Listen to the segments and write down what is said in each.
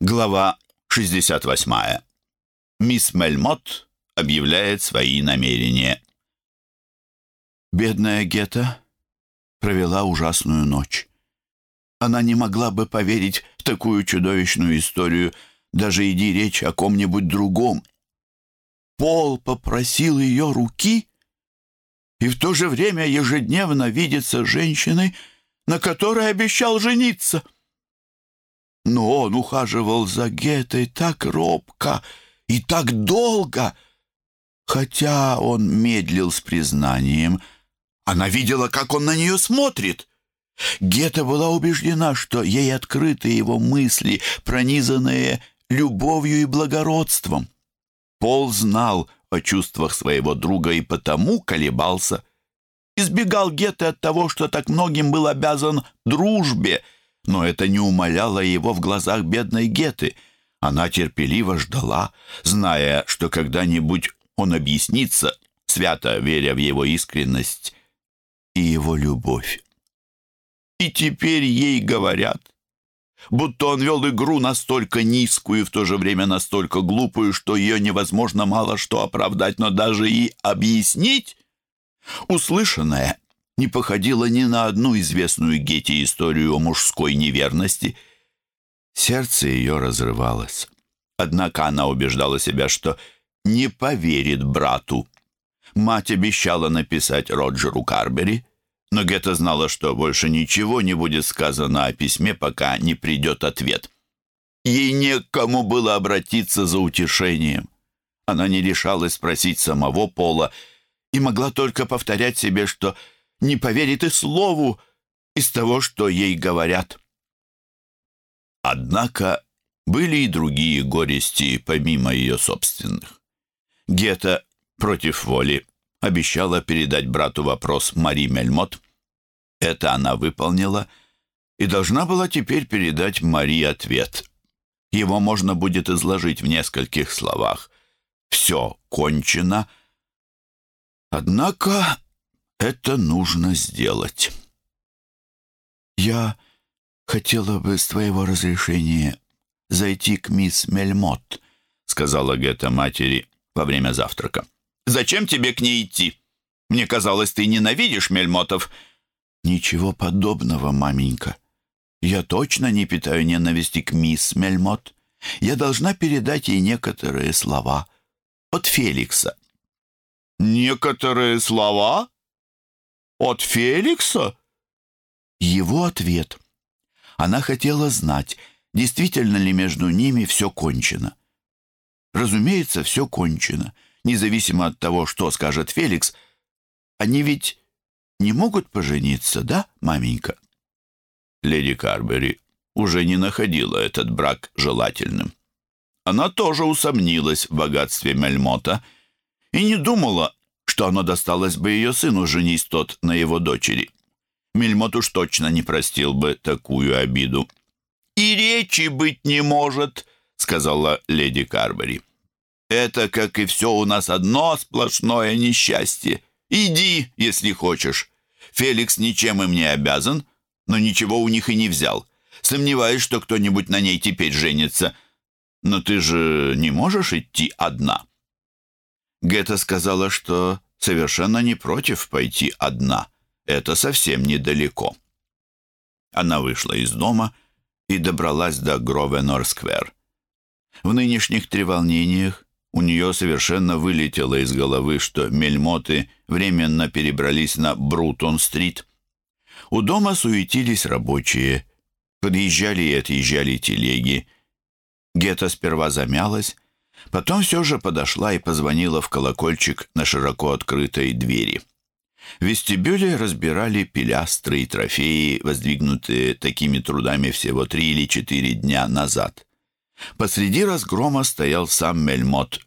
Глава 68. Мисс Мельмот объявляет свои намерения. Бедная Гетта провела ужасную ночь. Она не могла бы поверить в такую чудовищную историю, даже иди речь о ком-нибудь другом. Пол попросил ее руки и в то же время ежедневно видится женщиной, на которой обещал жениться — но он ухаживал за Гетой так робко и так долго. Хотя он медлил с признанием, она видела, как он на нее смотрит. Гета была убеждена, что ей открыты его мысли, пронизанные любовью и благородством. Пол знал о чувствах своего друга и потому колебался. Избегал Геты от того, что так многим был обязан дружбе — но это не умаляло его в глазах бедной Геты. Она терпеливо ждала, зная, что когда-нибудь он объяснится, свято веря в его искренность и его любовь. И теперь ей говорят, будто он вел игру настолько низкую и в то же время настолько глупую, что ее невозможно мало что оправдать, но даже и объяснить. Услышанное не походила ни на одну известную Гете историю о мужской неверности. Сердце ее разрывалось. Однако она убеждала себя, что не поверит брату. Мать обещала написать Роджеру Карбери, но Гетта знала, что больше ничего не будет сказано о письме, пока не придет ответ. Ей некому было обратиться за утешением. Она не решалась спросить самого Пола и могла только повторять себе, что не поверит и слову из того, что ей говорят. Однако были и другие горести, помимо ее собственных. Гета против воли обещала передать брату вопрос Мари Мельмот. Это она выполнила и должна была теперь передать Мари ответ. Его можно будет изложить в нескольких словах. «Все кончено». Однако это нужно сделать. Я хотела бы с твоего разрешения зайти к мисс Мельмот, сказала Гетта матери во время завтрака. Зачем тебе к ней идти? Мне казалось, ты ненавидишь Мельмотов. Ничего подобного, маменька. Я точно не питаю ненависти к мисс Мельмот. Я должна передать ей некоторые слова от Феликса. Некоторые слова? От Феликса? Его ответ. Она хотела знать, действительно ли между ними все кончено. Разумеется, все кончено. Независимо от того, что скажет Феликс, они ведь не могут пожениться, да, маменька? Леди Карбери уже не находила этот брак желательным. Она тоже усомнилась в богатстве Мельмота и не думала, что оно досталось бы ее сыну, женись тот на его дочери. Мельмот уж точно не простил бы такую обиду. «И речи быть не может», — сказала леди Карбери. «Это, как и все у нас, одно сплошное несчастье. Иди, если хочешь. Феликс ничем им не обязан, но ничего у них и не взял. Сомневаюсь, что кто-нибудь на ней теперь женится. Но ты же не можешь идти одна». Гетта сказала, что совершенно не против пойти одна. Это совсем недалеко. Она вышла из дома и добралась до Гровенор-сквер. В нынешних треволнениях у нее совершенно вылетело из головы, что мельмоты временно перебрались на Брутон-стрит. У дома суетились рабочие, подъезжали и отъезжали телеги. Гетта сперва замялась, Потом все же подошла и позвонила в колокольчик на широко открытой двери. В вестибюле разбирали пилястры и трофеи, воздвигнутые такими трудами всего три или четыре дня назад. Посреди разгрома стоял сам Мельмот.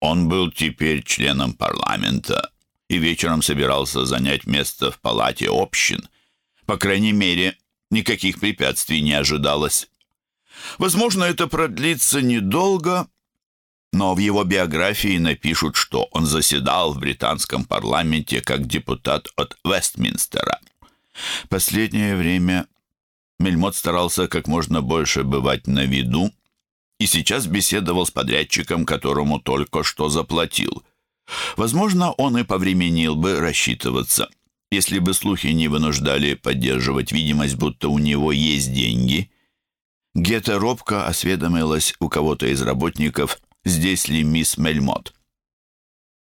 Он был теперь членом парламента и вечером собирался занять место в палате общин. По крайней мере, никаких препятствий не ожидалось. Возможно, это продлится недолго, но в его биографии напишут, что он заседал в британском парламенте как депутат от Вестминстера. Последнее время Мельмот старался как можно больше бывать на виду и сейчас беседовал с подрядчиком, которому только что заплатил. Возможно, он и повременил бы рассчитываться, если бы слухи не вынуждали поддерживать видимость, будто у него есть деньги. Гетта робко осведомилась у кого-то из работников, здесь ли мисс Мельмот.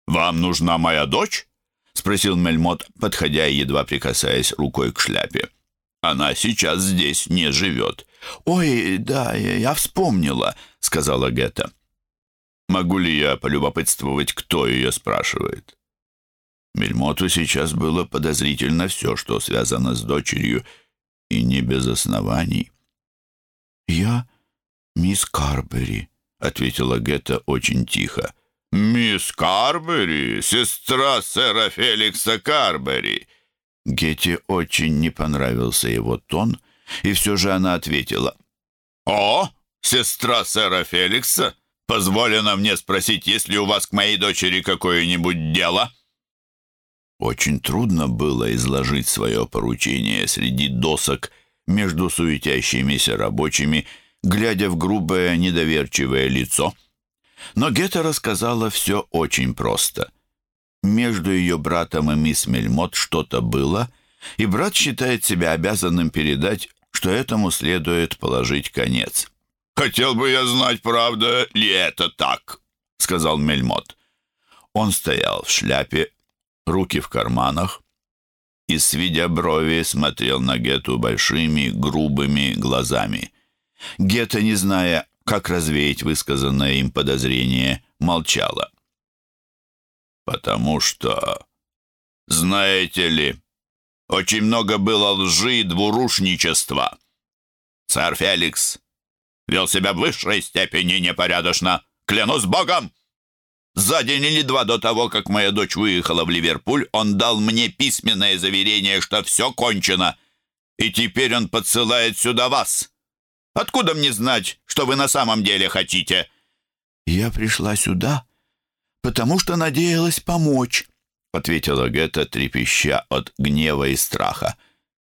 «Вам нужна моя дочь?» — спросил Мельмот, подходя и едва прикасаясь рукой к шляпе. «Она сейчас здесь не живет». «Ой, да, я вспомнила», — сказала Гетта. «Могу ли я полюбопытствовать, кто ее спрашивает?» Мельмоту сейчас было подозрительно все, что связано с дочерью, и не без оснований. «Я мисс Карбери», — ответила Гетта очень тихо. «Мисс Карбери, сестра сэра Феликса Карбери». Гетте очень не понравился его тон, и все же она ответила. «О, сестра сэра Феликса, позволено мне спросить, есть ли у вас к моей дочери какое-нибудь дело?» Очень трудно было изложить свое поручение среди досок между суетящимися рабочими, глядя в грубое недоверчивое лицо — но Гетта рассказала все очень просто. Между ее братом и мисс Мельмот что-то было, и брат считает себя обязанным передать, что этому следует положить конец. «Хотел бы я знать, правда ли это так», — сказал Мельмот. Он стоял в шляпе, руки в карманах, и, сведя брови, смотрел на Гету большими, грубыми глазами. Гета, не зная, как развеять высказанное им подозрение, молчала. «Потому что, знаете ли, очень много было лжи и двурушничества. Сэр Феликс вел себя в высшей степени непорядочно, клянусь богом!» За день или два до того, как моя дочь выехала в Ливерпуль, он дал мне письменное заверение, что все кончено, и теперь он подсылает сюда вас. Откуда мне знать, что вы на самом деле хотите?» «Я пришла сюда, потому что надеялась помочь», — ответила Гетта, трепеща от гнева и страха.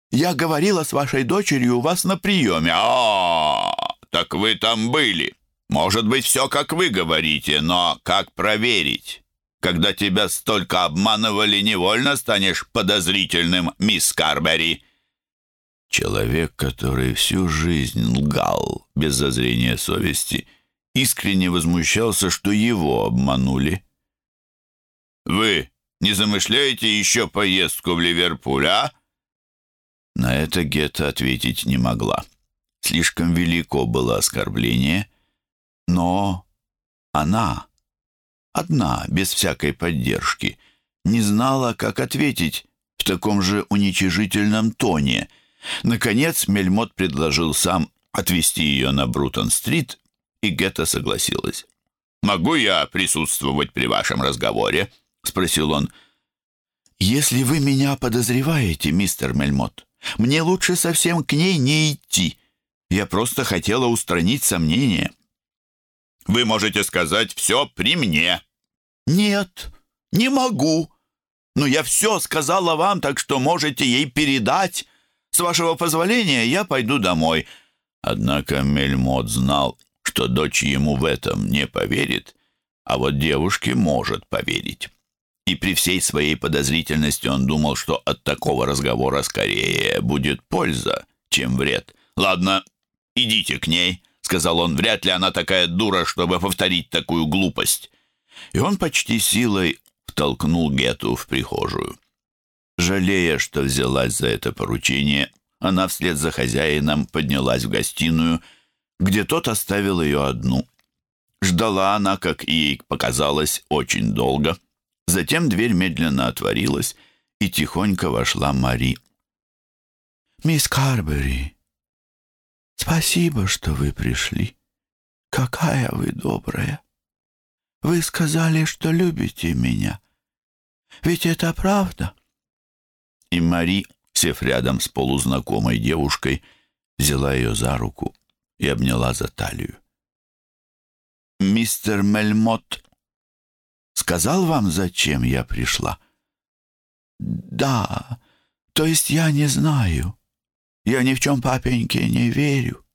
«Я говорила с вашей дочерью у вас на приеме». «А, так вы там были. Может быть, все, как вы говорите, но как проверить? Когда тебя столько обманывали, невольно станешь подозрительным, мисс Карбери». Человек, который всю жизнь лгал без зазрения совести, искренне возмущался, что его обманули. «Вы не замышляете еще поездку в Ливерпуль, а?» На это Гетта ответить не могла. Слишком велико было оскорбление, но она, одна, без всякой поддержки, не знала, как ответить в таком же уничижительном тоне — Наконец Мельмот предложил сам отвезти ее на Брутон-стрит, и Гетта согласилась. «Могу я присутствовать при вашем разговоре?» — спросил он. «Если вы меня подозреваете, мистер Мельмот, мне лучше совсем к ней не идти. Я просто хотела устранить сомнения». «Вы можете сказать все при мне». «Нет, не могу. Но я все сказала вам, так что можете ей передать». С вашего позволения я пойду домой». Однако Мельмот знал, что дочь ему в этом не поверит, а вот девушке может поверить. И при всей своей подозрительности он думал, что от такого разговора скорее будет польза, чем вред. «Ладно, идите к ней», — сказал он. «Вряд ли она такая дура, чтобы повторить такую глупость». И он почти силой втолкнул Гету в прихожую. Жалея, что взялась за это поручение, она вслед за хозяином поднялась в гостиную, где тот оставил ее одну. Ждала она, как ей показалось, очень долго. Затем дверь медленно отворилась, и тихонько вошла Мари. «Мисс Карбери, спасибо, что вы пришли. Какая вы добрая. Вы сказали, что любите меня. Ведь это правда?» И Мари, сев рядом с полузнакомой девушкой, взяла ее за руку и обняла за талию. «Мистер Мельмот сказал вам, зачем я пришла?» «Да, то есть я не знаю. Я ни в чем папеньке не верю».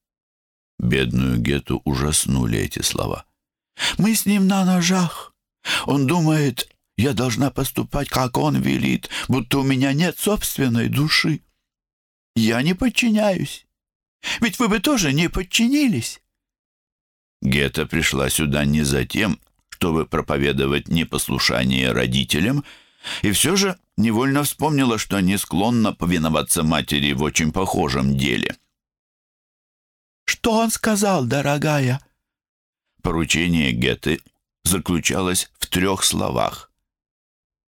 Бедную Гету ужаснули эти слова. «Мы с ним на ножах. Он думает, я должна поступать, как он велит, будто у меня нет собственной души. Я не подчиняюсь. Ведь вы бы тоже не подчинились». Гета пришла сюда не за тем, чтобы проповедовать непослушание родителям, и все же невольно вспомнила, что не склонна повиноваться матери в очень похожем деле. «Что он сказал, дорогая?» Поручение Геты заключалось в трех словах.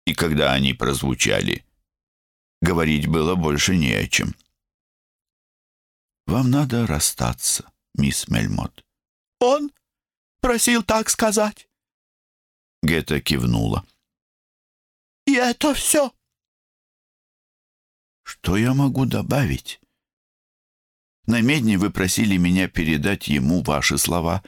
И когда они прозвучали, говорить было больше не о чем. «Вам надо расстаться, мисс Мельмот». «Он просил так сказать?» Гетта кивнула. «И это все?» «Что я могу добавить?» «На медне вы просили меня передать ему ваши слова,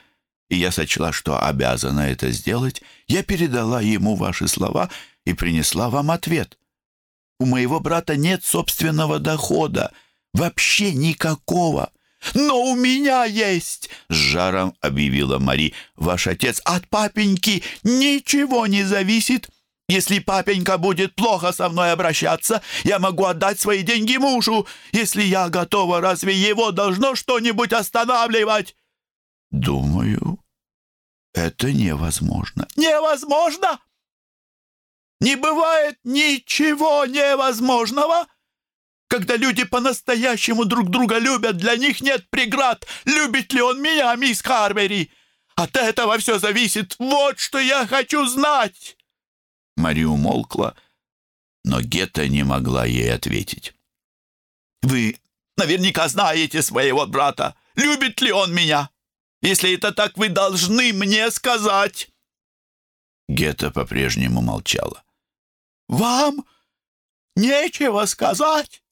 и я сочла, что обязана это сделать. Я передала ему ваши слова и принесла вам ответ. У моего брата нет собственного дохода, вообще никакого. «Но у меня есть!» — с жаром объявила Мари. «Ваш отец от папеньки ничего не зависит. Если папенька будет плохо со мной обращаться, я могу отдать свои деньги мужу. Если я готова, разве его должно что-нибудь останавливать?» «Думаю, это невозможно». «Невозможно? Не бывает ничего невозможного!» Когда люди по-настоящему друг друга любят, для них нет преград. Любит ли он меня, мисс Харбери? От этого все зависит. Вот что я хочу знать!» Мари умолкла, но Гетта не могла ей ответить. «Вы наверняка знаете своего брата. Любит ли он меня? Если это так, вы должны мне сказать!» Гетта по-прежнему молчала. «Вам нечего сказать?»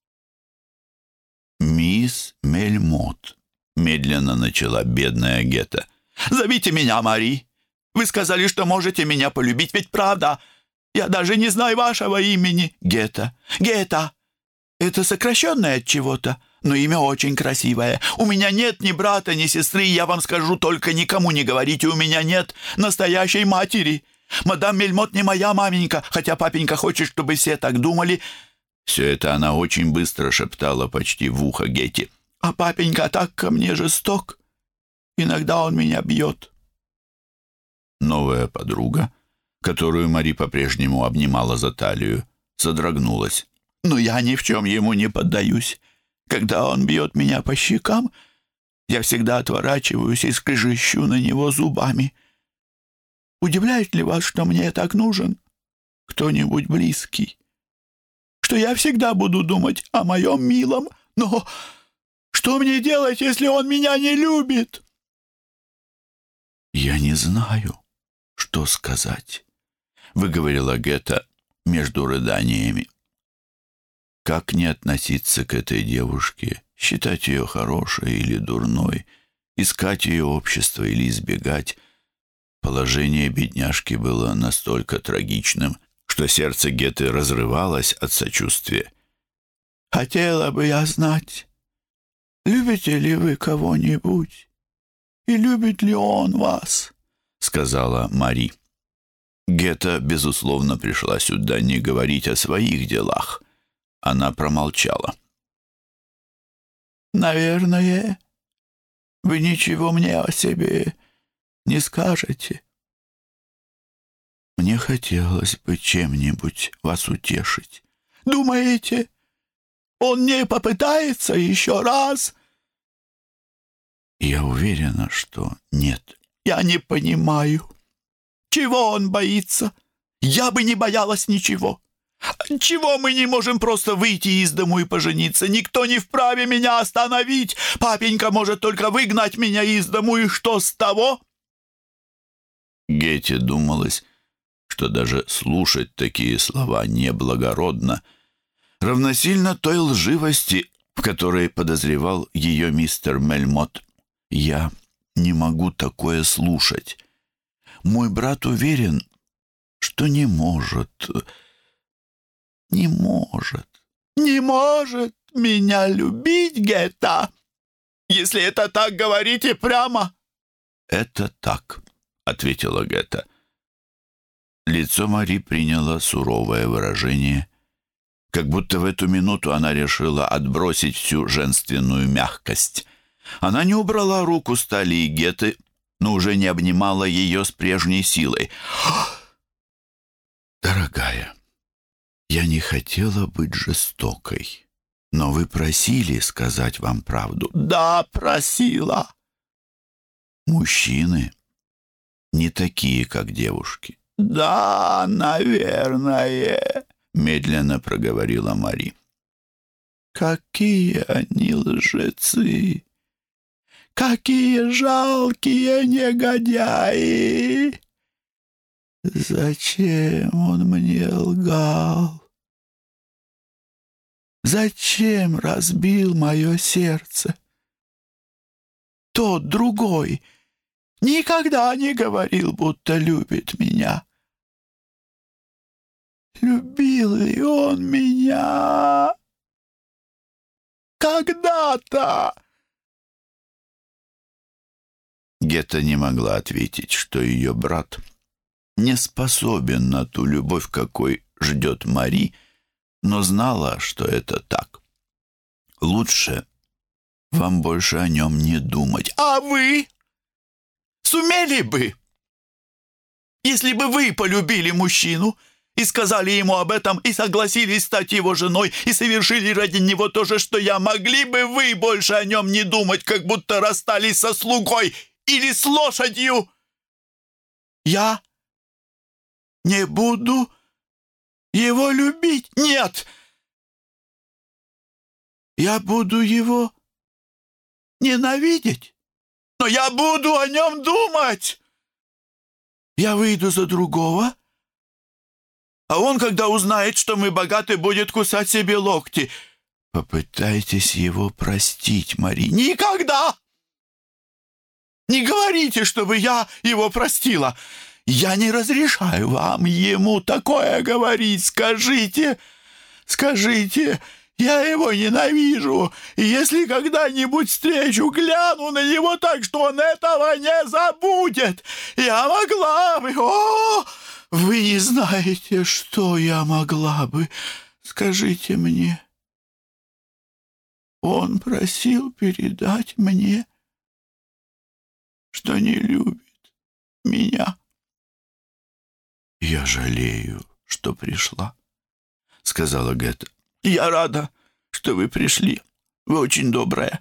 «Мисс Мельмот», — медленно начала бедная Гетта. «Зовите меня Мари. Вы сказали, что можете меня полюбить, ведь правда? Я даже не знаю вашего имени, Гетта. Гетта. Это сокращенное от чего-то, но имя очень красивое. У меня нет ни брата, ни сестры, я вам скажу, только никому не говорите, у меня нет настоящей матери. Мадам Мельмот не моя маменька, хотя папенька хочет, чтобы все так думали». Все это она очень быстро шептала почти в ухо Гетти. «А папенька так ко мне жесток. Иногда он меня бьет». Новая подруга, которую Мари по-прежнему обнимала за талию, содрогнулась. «Но я ни в чем ему не поддаюсь. Когда он бьет меня по щекам, я всегда отворачиваюсь и скрежещу на него зубами. Удивляет ли вас, что мне так нужен кто-нибудь близкий?» что я всегда буду думать о моем милом. Но что мне делать, если он меня не любит?» «Я не знаю, что сказать», — выговорила Гетта между рыданиями. «Как не относиться к этой девушке, считать ее хорошей или дурной, искать ее общество или избегать?» Положение бедняжки было настолько трагичным, что сердце Геты разрывалось от сочувствия. «Хотела бы я знать, любите ли вы кого-нибудь, и любит ли он вас?» — сказала Мари. Гета, безусловно, пришла сюда не говорить о своих делах. Она промолчала. «Наверное, вы ничего мне о себе не скажете», мне хотелось бы чем-нибудь вас утешить. Думаете, он не попытается еще раз? Я уверена, что нет. Я не понимаю. Чего он боится? Я бы не боялась ничего. Чего мы не можем просто выйти из дому и пожениться? Никто не вправе меня остановить. Папенька может только выгнать меня из дому, и что с того? Гетти думалось, что даже слушать такие слова неблагородно, равносильно той лживости, в которой подозревал ее мистер Мельмот. «Я не могу такое слушать. Мой брат уверен, что не может, не может, не может, меня любить, Гетта? Если это так, говорите прямо». «Это так», — ответила Гетта. Лицо Мари приняло суровое выражение, как будто в эту минуту она решила отбросить всю женственную мягкость. Она не убрала руку с талии Геты, но уже не обнимала ее с прежней силой. «Дорогая, я не хотела быть жестокой, но вы просили сказать вам правду». «Да, просила». «Мужчины не такие, как девушки». «Да, наверное», — медленно проговорила Мари. «Какие они лжецы! Какие жалкие негодяи! Зачем он мне лгал? Зачем разбил мое сердце? Тот другой никогда не говорил, будто любит меня. Любил ли он меня? Когда-то? Гетта не могла ответить, что ее брат не способен на ту любовь, какой ждет Мари, но знала, что это так. Лучше вам больше о нем не думать. А вы сумели бы, если бы вы полюбили мужчину и сказали ему об этом, и согласились стать его женой, и совершили ради него то же, что я, могли бы вы больше о нем не думать, как будто расстались со слугой или с лошадью. Я не буду его любить. Нет! Я буду его ненавидеть, но я буду о нем думать. Я выйду за другого, а он, когда узнает, что мы богаты, будет кусать себе локти. Попытайтесь его простить, Мари. Никогда! Не говорите, чтобы я его простила. Я не разрешаю вам ему такое говорить. Скажите, скажите, я его ненавижу, и если когда-нибудь встречу, гляну на него так, что он этого не забудет. Я могла бы... О, вы не знаете, что я могла бы. Скажите мне. Он просил передать мне что не любит меня. «Я жалею, что пришла», — сказала Гетта. «Я рада, что вы пришли. Вы очень добрая.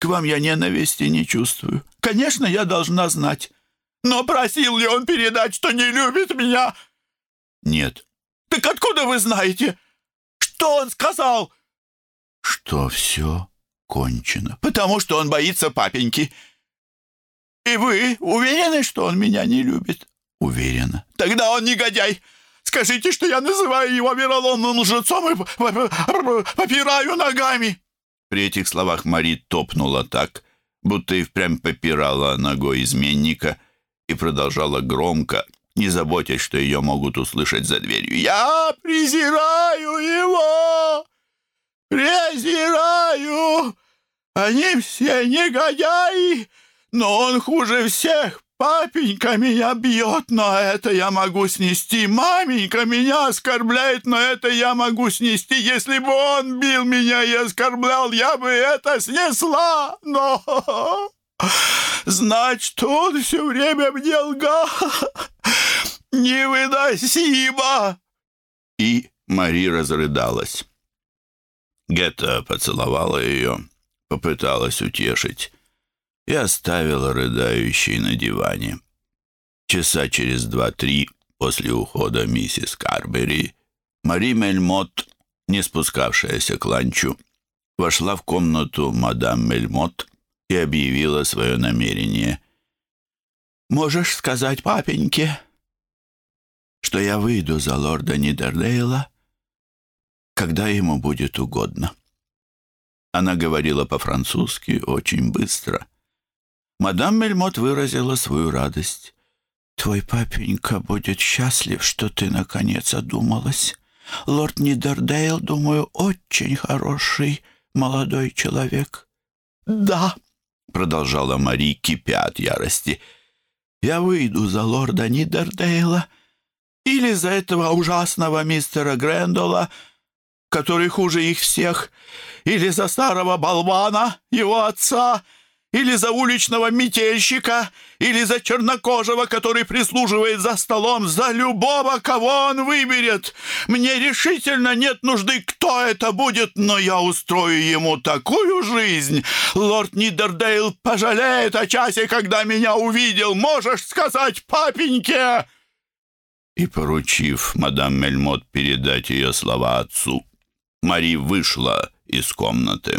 К вам я ненависти не чувствую. Конечно, я должна знать. Но просил ли он передать, что не любит меня?» «Нет». «Так откуда вы знаете? Что он сказал?» «Что все кончено, потому что он боится папеньки». «И вы уверены, что он меня не любит?» «Уверена». «Тогда он негодяй. Скажите, что я называю его вероломным лжецом и попираю ногами». При этих словах Мари топнула так, будто и впрямь попирала ногой изменника и продолжала громко, не заботясь, что ее могут услышать за дверью. «Я презираю его! Презираю! Они все негодяи!» Но он хуже всех. Папенька меня бьет, но это я могу снести. Маменька меня оскорбляет, но это я могу снести. Если бы он бил меня и оскорблял, я бы это снесла. Но значит, он все время мне лгал. Невыносимо. И Мари разрыдалась. Гетта поцеловала ее, попыталась утешить и оставила рыдающей на диване. Часа через два-три после ухода миссис Карбери Мари Мельмот, не спускавшаяся к ланчу, вошла в комнату мадам Мельмот и объявила свое намерение. «Можешь сказать папеньке, что я выйду за лорда Нидердейла, когда ему будет угодно». Она говорила по-французски очень быстро, Мадам Мельмот выразила свою радость. «Твой папенька будет счастлив, что ты, наконец, одумалась. Лорд Нидердейл, думаю, очень хороший молодой человек?» «Да», — продолжала Мари, кипя от ярости. «Я выйду за лорда Нидердейла или за этого ужасного мистера Грэндола, который хуже их всех, или за старого болвана, его отца, или за уличного метельщика, или за чернокожего, который прислуживает за столом, за любого, кого он выберет. Мне решительно нет нужды, кто это будет, но я устрою ему такую жизнь. Лорд Нидердейл пожалеет о часе, когда меня увидел. Можешь сказать папеньке?» И, поручив мадам Мельмот передать ее слова отцу, Мари вышла из комнаты.